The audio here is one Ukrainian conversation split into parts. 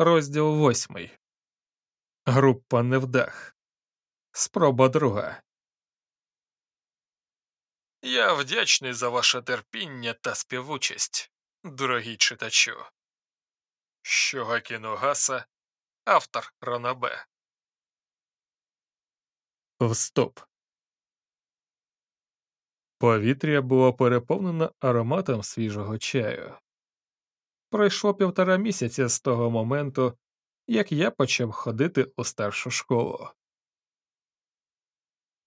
Розділ восьмий. Група невдах. Спроба друга. Я вдячний за ваше терпіння та співучасть, дорогий читачу. Щогакіно Гаса, автор Ранабе. Вступ. Повітря було переповнено ароматом свіжого чаю. Пройшло півтора місяця з того моменту, як я почав ходити у старшу школу.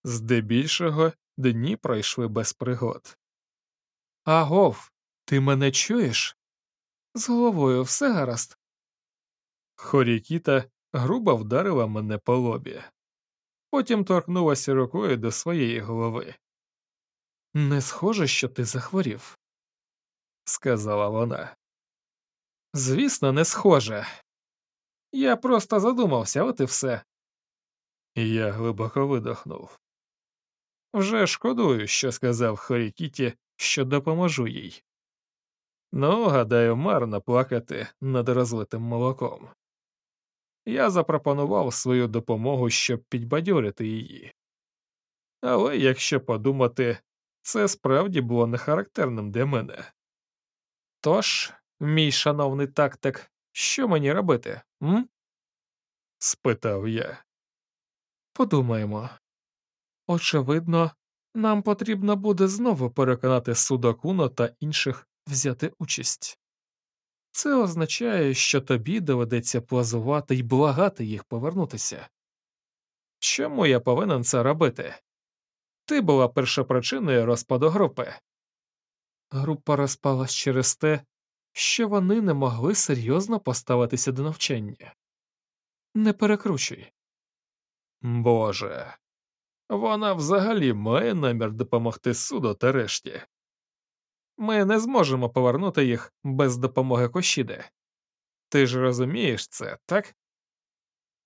Здебільшого дні пройшли без пригод. Агов, ти мене чуєш? З головою все гаразд. Хорікіта грубо вдарила мене по лобі, потім торкнулася рукою до своєї голови. Не схоже, що ти захворів, сказала вона. Звісно, не схоже. Я просто задумався, от і все. Я глибоко видохнув. Вже шкодую, що сказав Хорікіті, що допоможу їй. Ну, гадаю, марно плакати над розлитим молоком. Я запропонував свою допомогу, щоб підбадьорити її. Але якщо подумати, це справді було нехарактерним для мене. Тож, мій шановний тактик, що мені робити, м? спитав я. Подумаємо. Очевидно, нам потрібно буде знову переконати Судакуно та інших взяти участь. Це означає, що тобі доведеться плазувати і благати їх повернутися. Чому я повинен це робити? Ти була першопричиною розпаду групи. Група розпалась через те, що вони не могли серйозно поставитися до навчання. Не перекручуй. Боже, вона взагалі має намір допомогти суду та решті. Ми не зможемо повернути їх без допомоги Кошіди. Ти ж розумієш це, так?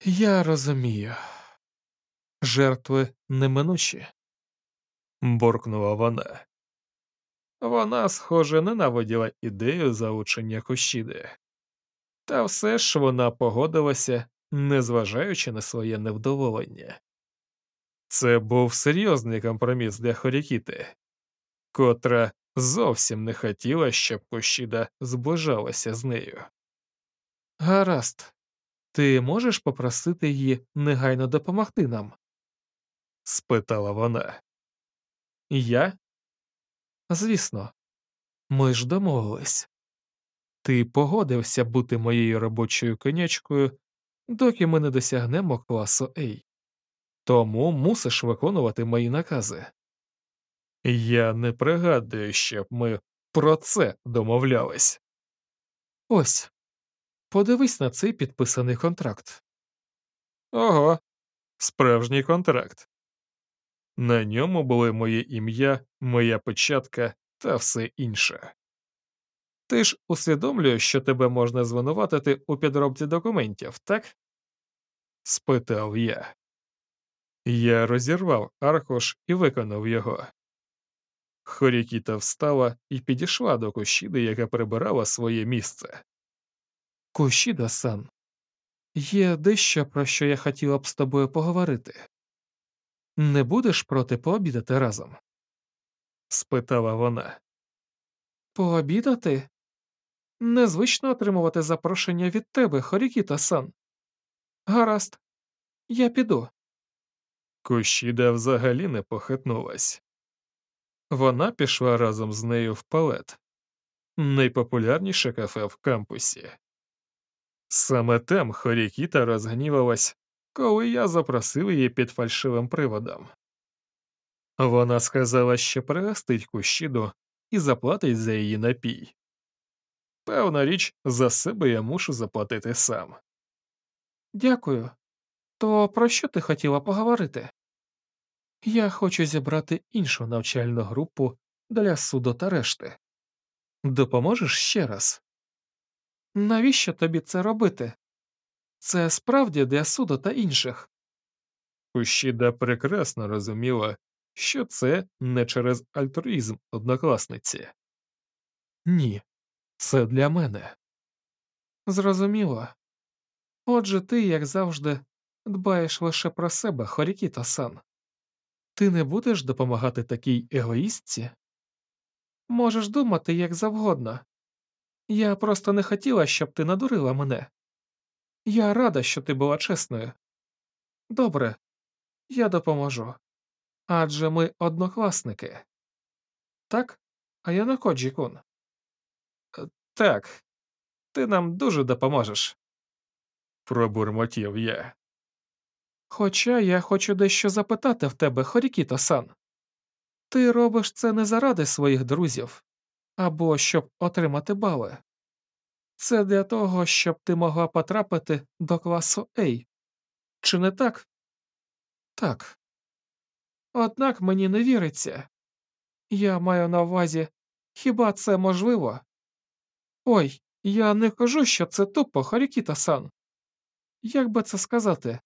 Я розумію. Жертви неминучі, буркнула вона. Вона, схоже, ненавиділа ідею заучення Кошіди. Та все ж вона погодилася, незважаючи на своє невдоволення. Це був серйозний компроміс для Хорікіти, котра зовсім не хотіла, щоб Кошіда зближалася з нею. Гаразд, ти можеш попросити її негайно допомогти нам? спитала вона. Я? Звісно, ми ж домовились. Ти погодився бути моєю робочою конячкою, доки ми не досягнемо класу A. Тому мусиш виконувати мої накази. Я не пригадую, щоб ми про це домовлялись. Ось подивись на цей підписаний контракт. Ого, справжній контракт. На ньому були моє ім'я, моя печатка та все інше. Ти ж усвідомлюєш, що тебе можна звинуватити у підробці документів, так? спитав я. Я розірвав аркуш і виконав його. Хорікіта встала і підійшла до Кощіди, яка прибирала своє місце. Кощіда сан, є дещо, про що я хотіла б з тобою поговорити. Не будеш проти пообідати разом? спитала вона. Пообідати? Незвично отримувати запрошення від тебе, Хорікіта сан. Гаразд, я піду. Кущіда взагалі не похитнулась. Вона пішла разом з нею в палет, найпопулярніше кафе в кампусі. Саме там Хорікіта розгнівалась, коли я запросив її під фальшивим приводом. Вона сказала, що пригостить кущіду і заплатить за її напій. Певна річ, за себе я мушу заплатити сам. Дякую. То про що ти хотіла поговорити? Я хочу зібрати іншу навчальну групу для суду та решти. Допоможеш ще раз? Навіщо тобі це робити? Це справді для суду та інших. Кущіда прекрасно розуміла, що це не через альтруїзм однокласниці. Ні, це для мене. Зрозуміло. Отже, ти, як завжди, дбаєш лише про себе, Хорікіто сан. Ти не будеш допомагати такій егоїстці? Можеш думати як завгодно. Я просто не хотіла, щоб ти надурила мене. Я рада, що ти була чесною. Добре, я допоможу. Адже ми однокласники. Так, а я на Коджі-кун?» «Е, Так, ти нам дуже допоможеш. Пробурмотів я. Хоча я хочу дещо запитати в тебе, Хорікіто сан. Ти робиш це не заради своїх друзів або щоб отримати бали. Це для того, щоб ти могла потрапити до класу A. Чи не так? Так. Однак мені не віриться. Я маю на увазі, хіба це можливо? Ой, я не кажу, що це тупо, Харікіта сан. Як би це сказати?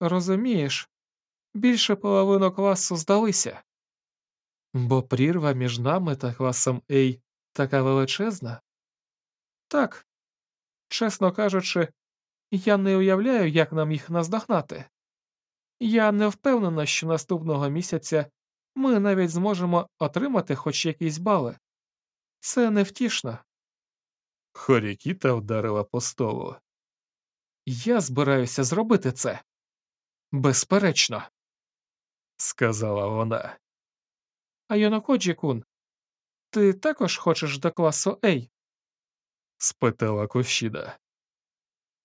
Розумієш, більше половину класу здалися. Бо прірва між нами та класом A така величезна. Так, чесно кажучи, я не уявляю, як нам їх наздогнати. Я не впевнена, що наступного місяця ми навіть зможемо отримати хоч якісь бали. Це невтішно. Хорікіта вдарила по столу. Я збираюся зробити це. Безперечно, сказала вона. А Йонокоджі кун, ти також хочеш до класу A? Спитала Кощіда.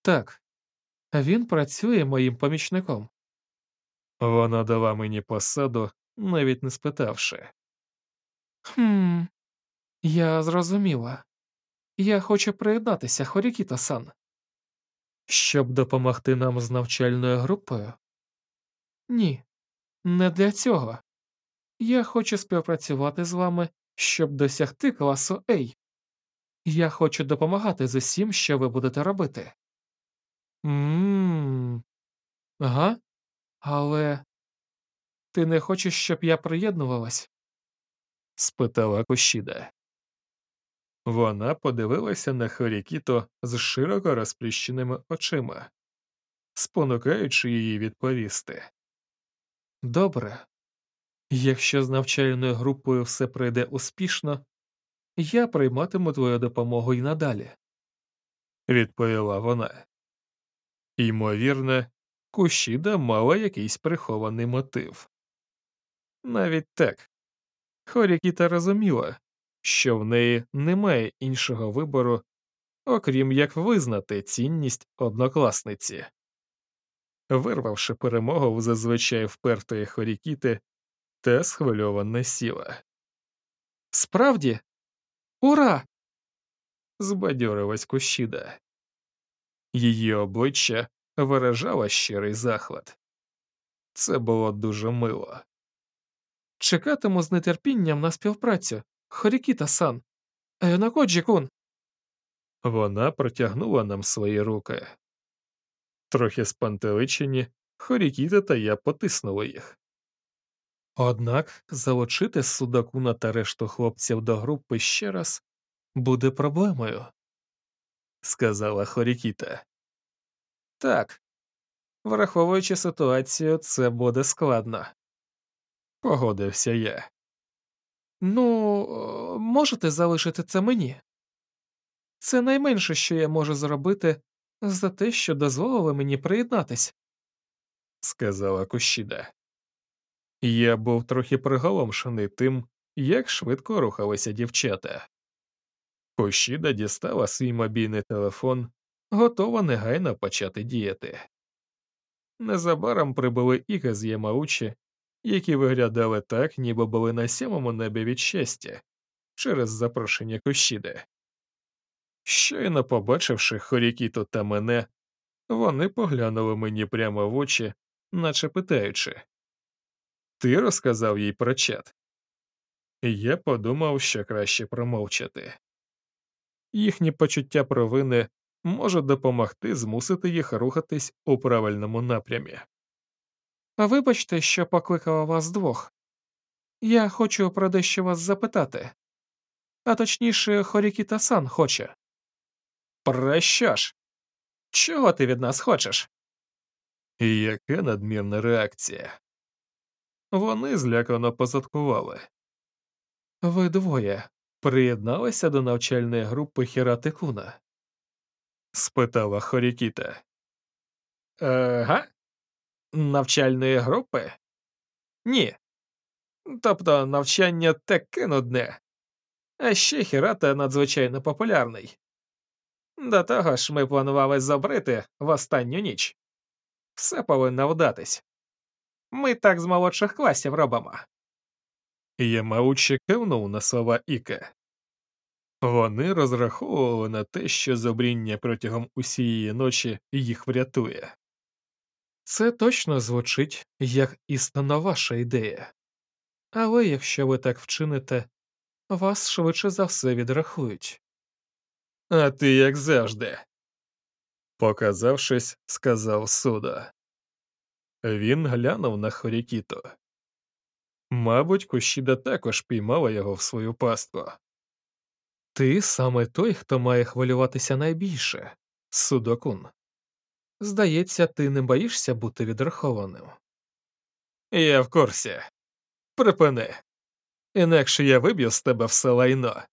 Так, він працює моїм помічником. Вона дала мені посаду, навіть не спитавши. Хм, я зрозуміла. Я хочу приєднатися, Хорікіта сан. Щоб допомогти нам з навчальною групою? Ні, не для цього. Я хочу співпрацювати з вами, щоб досягти класу A. Я хочу допомагати з усім, що ви будете робити. Ммм. Ага. Але ти не хочеш, щоб я приєднувалась? спитала Кощіда. Вона подивилася на Хорікіто з широко розплющеними очима, спонукаючи її відповісти. Добре, якщо з навчальною групою все пройде успішно, я прийматиму твою допомогу й надалі, відповіла вона. Ймовірно, Кущіда мала якийсь прихований мотив. Навіть так, Хорікіта розуміла, що в неї немає іншого вибору, окрім як визнати цінність однокласниці. Вирвавши перемогу в зазвичай впертої хорікіти, та схвильоване сіла. Справді, ура! збадьорилась Кущіда. Її обличчя виражало щирий захват. Це було дуже мило. Чекатиму з нетерпінням на співпрацю, Хорікіта сан, Еонакоджі кун. Вона протягнула нам свої руки. Трохи спантеличені, Хорікіта та я потиснули їх. Однак залучити Судакуна та решту хлопців до групи ще раз буде проблемою, сказала Хорікіта. Так, враховуючи ситуацію, це буде складно. Погодився я. Ну, можете залишити це мені? Це найменше, що я можу зробити за те, що дозволили мені приєднатись, сказала Кущіда. Я був трохи приголомшений тим, як швидко рухалися дівчата. Кущіда дістала свій мобільний телефон, готова негайно почати діяти. Незабаром прибули Іка з Ямаучі, які виглядали так, ніби були на сьомому небі від щастя через запрошення Кущіди. Щойно побачивши Хорікіто та мене, вони поглянули мені прямо в очі, наче питаючи Ти розказав їй про чат? Я подумав, що краще промовчати. Їхні почуття провини може допомогти змусити їх рухатись у правильному напрямі. Вибачте, що покликала вас двох. Я хочу про дещо вас запитати. А точніше, Хорікіта сан хоче. Про що ж? Чого ти від нас хочеш? Яка надмірна реакція? Вони злякано позадкували. Ви двоє приєдналися до навчальної групи Хіратикуна? спитала Хорікіта. Ега? Навчальної групи? Ні. Тобто навчання таке нудне. А ще Хірата надзвичайно популярний. До того ж, ми планували забрити в останню ніч. Все повинно вдатись. Ми так з молодших класів робимо. Ямаучі кивнув на слова Іке. Вони розраховували на те, що зобріння протягом усієї ночі їх врятує. Це точно звучить як істинно ваша ідея. Але якщо ви так вчините, вас швидше за все відрахують. А ти як завжди. Показавшись, сказав Суда. Він глянув на Хорікіто. Мабуть, Кущіда також піймала його в свою пастку. Ти саме той, хто має хвилюватися найбільше, Судокун. Здається, ти не боїшся бути відрахованим. Я в курсі. Припини. Інакше я виб'ю з тебе все лайно.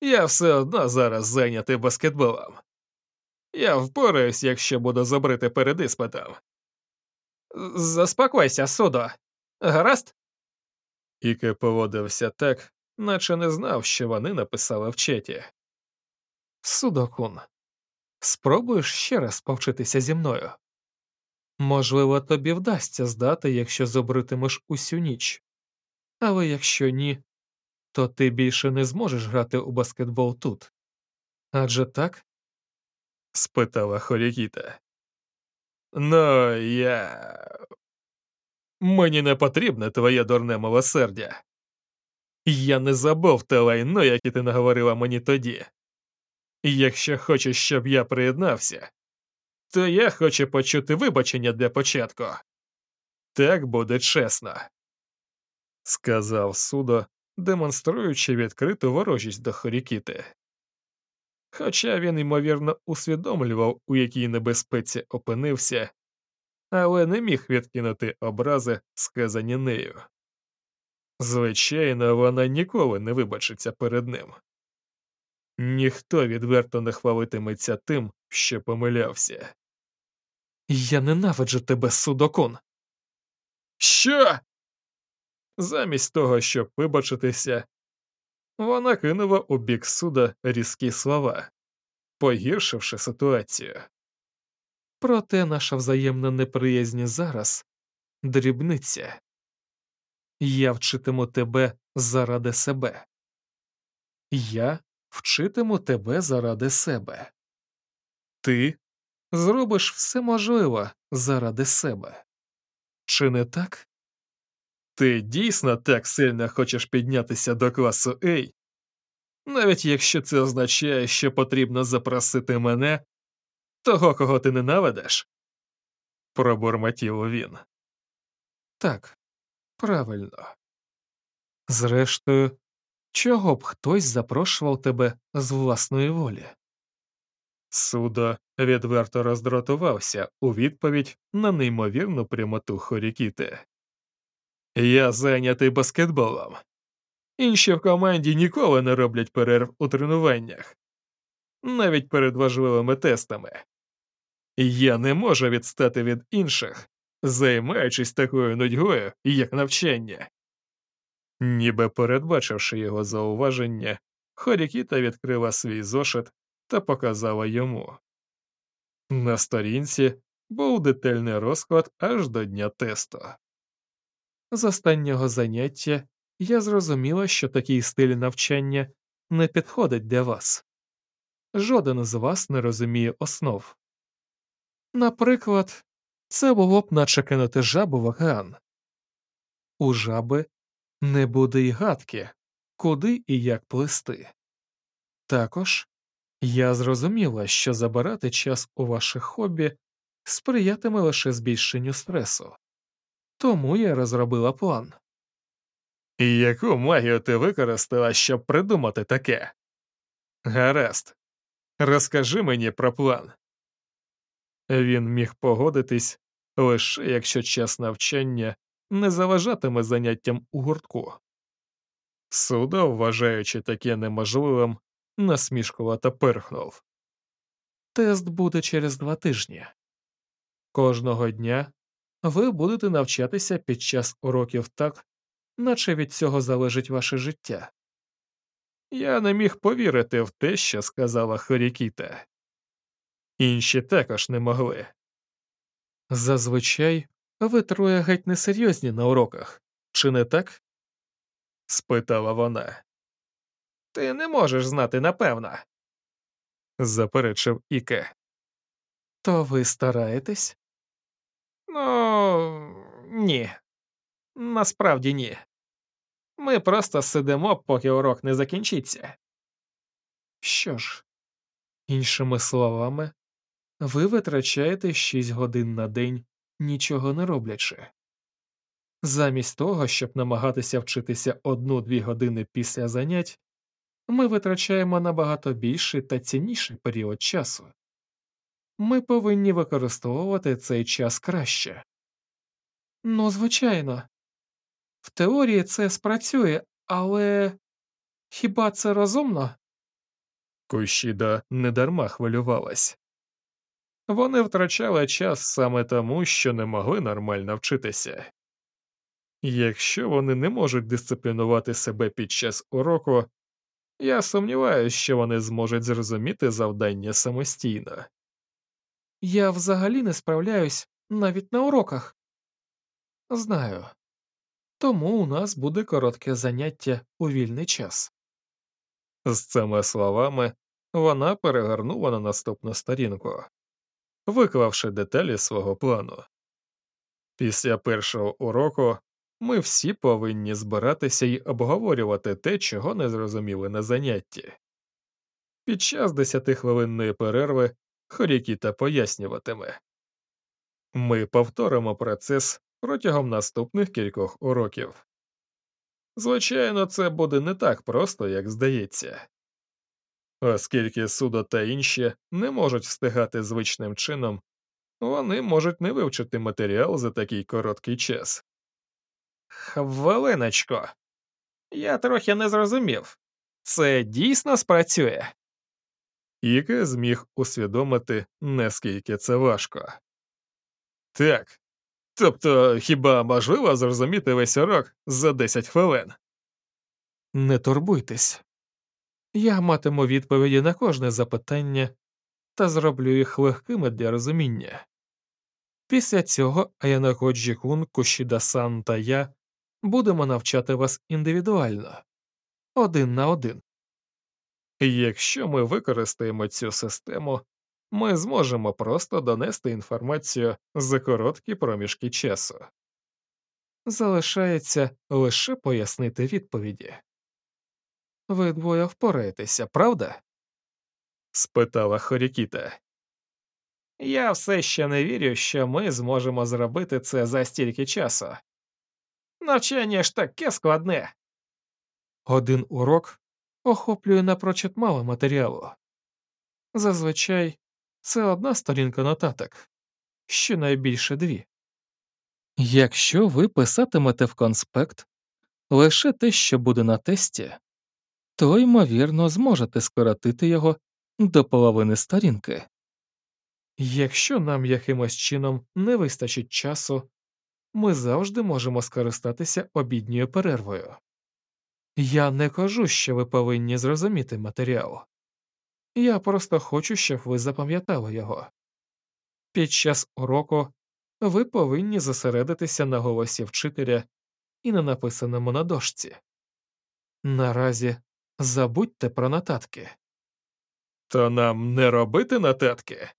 Я все одно зараз зайнятий баскетболом. Я впораюсь, якщо буду забрити перед іспитом. Заспокойся, судо. Гаразд? Іке поводився так, наче не знав, що вони написали в четі. Судокун, спробуєш ще раз повчитися зі мною? Можливо, тобі вдасться здати, якщо забритимеш усю ніч. Але якщо ні, то ти більше не зможеш грати у баскетбол тут. Адже так? спитала Хорікіта. Ну, я. Мені не потрібне твоє дурне милосердя. Я не забув те лайно, яке ти наговорила мені тоді. Якщо хочеш, щоб я приєднався, то я хочу почути вибачення для початку. Так буде чесно, сказав судо, демонструючи відкриту ворожість до Хорікіти. Хоча він, ймовірно, усвідомлював, у якій небезпеці опинився, але не міг відкинути образи, сказані нею. Звичайно, вона ніколи не вибачиться перед ним. Ніхто відверто не хвалитиметься тим, що помилявся. Я ненавиджу тебе, судокун. Що? Замість того, щоб вибачитися, вона кинула у бік суда різкі слова, погіршивши ситуацію. Проте наша взаємна неприязнь зараз дрібниця. Я вчитиму тебе заради себе. Я вчитиму тебе заради себе. Ти зробиш все можливе заради себе. Чи не так? Ти дійсно так сильно хочеш піднятися до класу A? Навіть якщо це означає, що потрібно запросити мене, того, кого ти ненавидиш? пробурмотів він. Так, правильно. Зрештою, чого б хтось запрошував тебе з власної волі? Судо відверто роздратувався у відповідь на неймовірну прямоту Хорікіти. Я зайнятий баскетболом. Інші в команді ніколи не роблять перерв у тренуваннях, навіть перед важливими тестами. Я не можу відстати від інших, займаючись такою нудьгою, як навчання. Ніби передбачивши його зауваження, Хорікіта відкрила свій зошит та показала йому. На сторінці був детальний розклад аж до дня тесту. З останнього заняття я зрозуміла, що такий стиль навчання не підходить для вас. Жоден з вас не розуміє основ. Наприклад, це було б наче кинути жабу в океан. У жаби не буде й гадки, куди і як плисти. Також я зрозуміла, що забирати час у ваших хобі сприятиме лише збільшенню стресу. Тому я розробила план. І яку магію ти використала, щоб придумати таке? Гаразд, розкажи мені про план. Він міг погодитись лише якщо час навчання не заважатиме заняттям у гуртку. Суда, вважаючи таке неможливим, насмішкувато перхнув. Тест буде через два тижні. Кожного дня ви будете навчатися під час уроків так, наче від цього залежить ваше життя. Я не міг повірити в те, що сказала Хорікіта. Інші також не могли. Зазвичай ви троє геть несерйозні на уроках, чи не так? спитала вона. Ти не можеш знати напевно, заперечив Іке. То ви стараєтесь? Ну, ні. Насправді ні. Ми просто сидимо, поки урок не закінчиться. Що ж, іншими словами, ви витрачаєте 6 годин на день, нічого не роблячи. Замість того, щоб намагатися вчитися одну-дві години після занять, ми витрачаємо набагато більший та цінніший період часу. Ми повинні використовувати цей час краще. Ну, звичайно, в теорії це спрацює, але хіба це розумно? Кущіда недарма хвилювалась. Вони втрачали час саме тому, що не могли нормально вчитися. Якщо вони не можуть дисциплінувати себе під час уроку, я сумніваюся, що вони зможуть зрозуміти завдання самостійно. Я взагалі не справляюсь навіть на уроках. Знаю. Тому у нас буде коротке заняття у вільний час. З цими словами вона перегорнула на наступну сторінку, виклавши деталі свого плану. Після першого уроку ми всі повинні збиратися і обговорювати те, чого не зрозуміли на занятті. Під час десятихвилинної перерви Хорікіта пояснюватиме ми повторимо процес протягом наступних кількох уроків. Звичайно, це буде не так просто, як здається, оскільки судо та інші не можуть встигати звичним чином, вони можуть не вивчити матеріал за такий короткий час. Хвилиночко, я трохи не зрозумів це дійсно спрацює. Іке зміг усвідомити, наскільки це важко. Так, Тобто хіба можливо зрозуміти весь урок за 10 хвилин? Не турбуйтесь. Я матиму відповіді на кожне запитання та зроблю їх легкими для розуміння. Після цього Аянаходжі Кун, Кушіда Сан та я будемо навчати вас індивідуально, один на один. Якщо ми використаємо цю систему, ми зможемо просто донести інформацію за короткі проміжки часу. Залишається лише пояснити відповіді. Ви двоє впораєтеся, правда? спитала Хорікіта. Я все ще не вірю, що ми зможемо зробити це за стільки часу. Навчання ж таке складне. Один урок охоплює напрочуд мало матеріалу. Зазвичай це одна сторінка нотаток, щонайбільше дві. Якщо ви писатимете в конспект лише те, що буде на тесті, то, ймовірно, зможете скоротити його до половини сторінки. Якщо нам якимось чином не вистачить часу, ми завжди можемо скористатися обідньою перервою. Я не кажу, що ви повинні зрозуміти матеріал. Я просто хочу, щоб ви запам'ятали його. Під час уроку ви повинні зосередитися на голосі вчителя і на написаному на дошці. Наразі забудьте про нотатки. То нам не робити нотатки.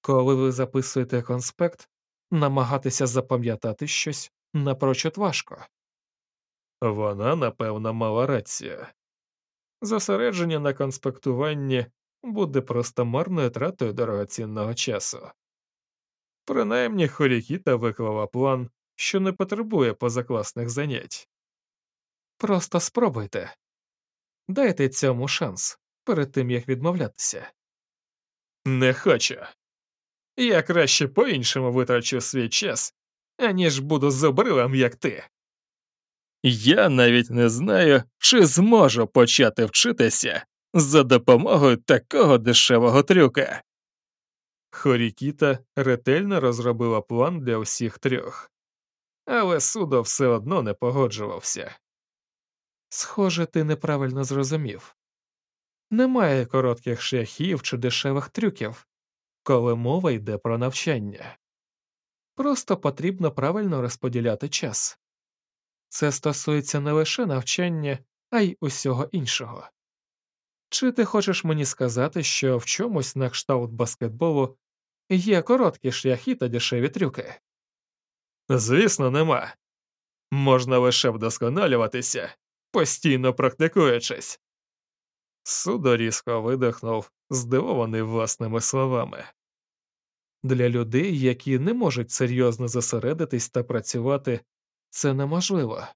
Коли ви записуєте конспект, намагатися запам'ятати щось напрочуд важко. Вона, напевно, мала рацію. Зосередження на конспектуванні буде просто марною тратою дорогоцінного часу. Принаймні Хорікіта виклала план, що не потребує позакласних занять. Просто спробуйте дайте цьому шанс перед тим як відмовлятися. Не хочу. Я краще по-іншому витрачу свій час, аніж буду зубрилом, як ти. Я навіть не знаю, чи зможу почати вчитися за допомогою такого дешевого трюка. Хорікіта ретельно розробила план для усіх трьох, але судо все одно не погоджувався. Схоже, ти неправильно зрозумів. Немає коротких шляхів чи дешевих трюків, коли мова йде про навчання. Просто потрібно правильно розподіляти час. Це стосується не лише навчання, а й усього іншого. Чи ти хочеш мені сказати, що в чомусь на кшталт баскетболу є короткі шляхи та дешеві трюки? Звісно, нема. Можна лише вдосконалюватися, постійно практикуючись. Судо різко видихнув, здивований власними словами. Для людей, які не можуть серйозно зосередитись та працювати, це неможливо.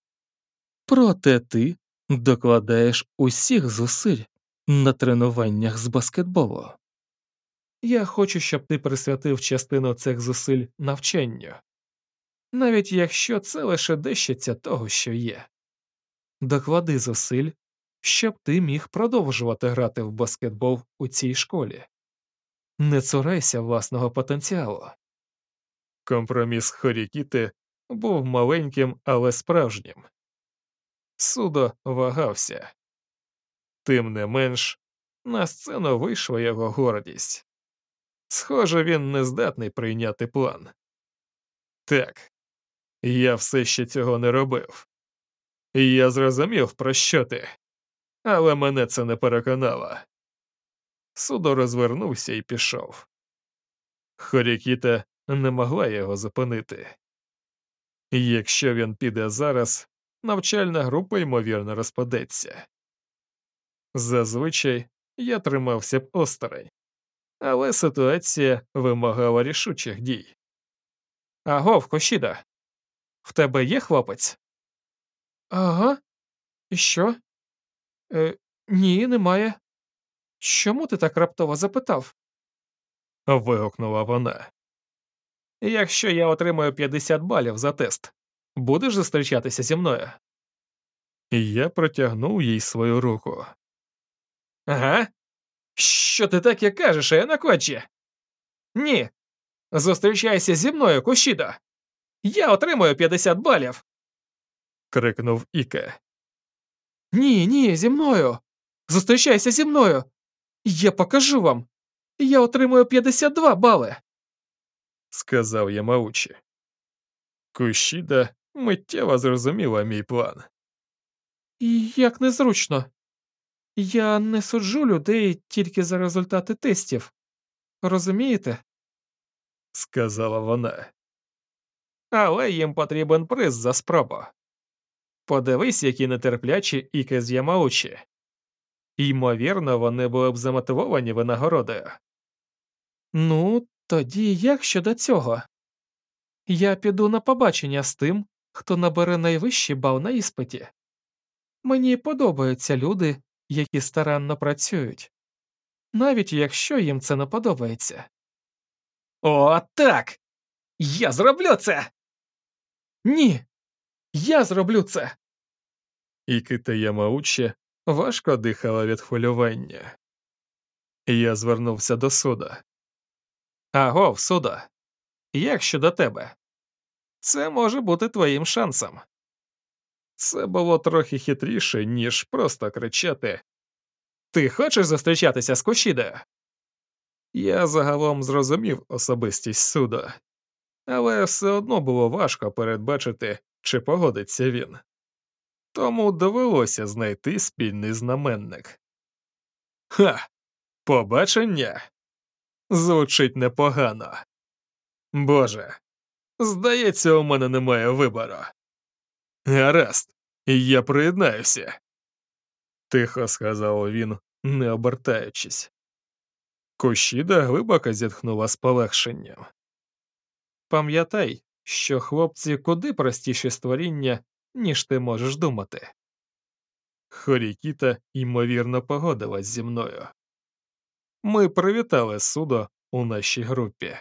Проте ти докладаєш усіх зусиль на тренуваннях з баскетболу. Я хочу, щоб ти присвятив частину цих зусиль навчанню, навіть якщо це лише дещиця того, що є. Доклади зусиль, щоб ти міг продовжувати грати в баскетбол у цій школі. Не цурайся власного потенціалу. Компроміс Хорікіти був маленьким, але справжнім. Судо вагався. Тим не менш, на сцену вийшла його гордість. Схоже, він не здатний прийняти план. Так, я все ще цього не робив. Я зрозумів, про що ти, але мене це не переконало. Судо розвернувся і пішов. Хорікіта не могла його зупинити. Якщо він піде зараз, навчальна група ймовірно розпадеться. Зазвичай я тримався б осторонь, але ситуація вимагала рішучих дій. Агов, Кошіда, в тебе є хлопець? Ага. І що? Е, Ні, немає. Чому ти так раптово запитав? вигукнула вона. Якщо я отримаю 50 балів за тест, будеш зустрічатися зі мною? Я протягнув їй свою руку. Ага. Що ти таке кажеш, Енакочі? Ні. Зустрічайся зі мною, Кушідо. Я отримую 50 балів. крикнув Іке. Ні, ні, зі мною. Зустрічайся зі мною. Я покажу вам. Я отримую 52 бали. Сказав Ямаучі. Кушіда миттєво зрозуміла мій план. Як незручно. Я не суджу людей тільки за результати тестів. Розумієте? сказала вона. Але їм потрібен приз за спробу. Подивись, які нетерплячі іки з Ямаучі. Ймовірно, вони були б замотивовані винагородою. Ну, тоді як щодо цього? Я піду на побачення з тим, хто набере найвищий бал на іспиті. Мені подобаються люди, які старанно працюють, навіть якщо їм це не подобається. О, так! Я зроблю це. Ні, я зроблю це. І Ямаучі важко дихала від хвилювання. Я звернувся до суда. Агов, суда, як щодо тебе? Це може бути твоїм шансом. Це було трохи хитріше, ніж просто кричати Ти хочеш зустрічатися з Кошідою?» Я загалом зрозумів особистість суда, але все одно було важко передбачити, чи погодиться він. Тому довелося знайти спільний знаменник. Ха, побачення звучить непогано. Боже, здається, у мене немає вибору. Гаразд, я приєднаюся, тихо сказав він, не обертаючись. Кощіда глибоко зітхнула з полегшенням. Пам'ятай, що хлопці куди простіші створіння, ніж ти можеш думати. Хорікіта ймовірно погодилась зі мною. Ми привітали судо у нашій групі.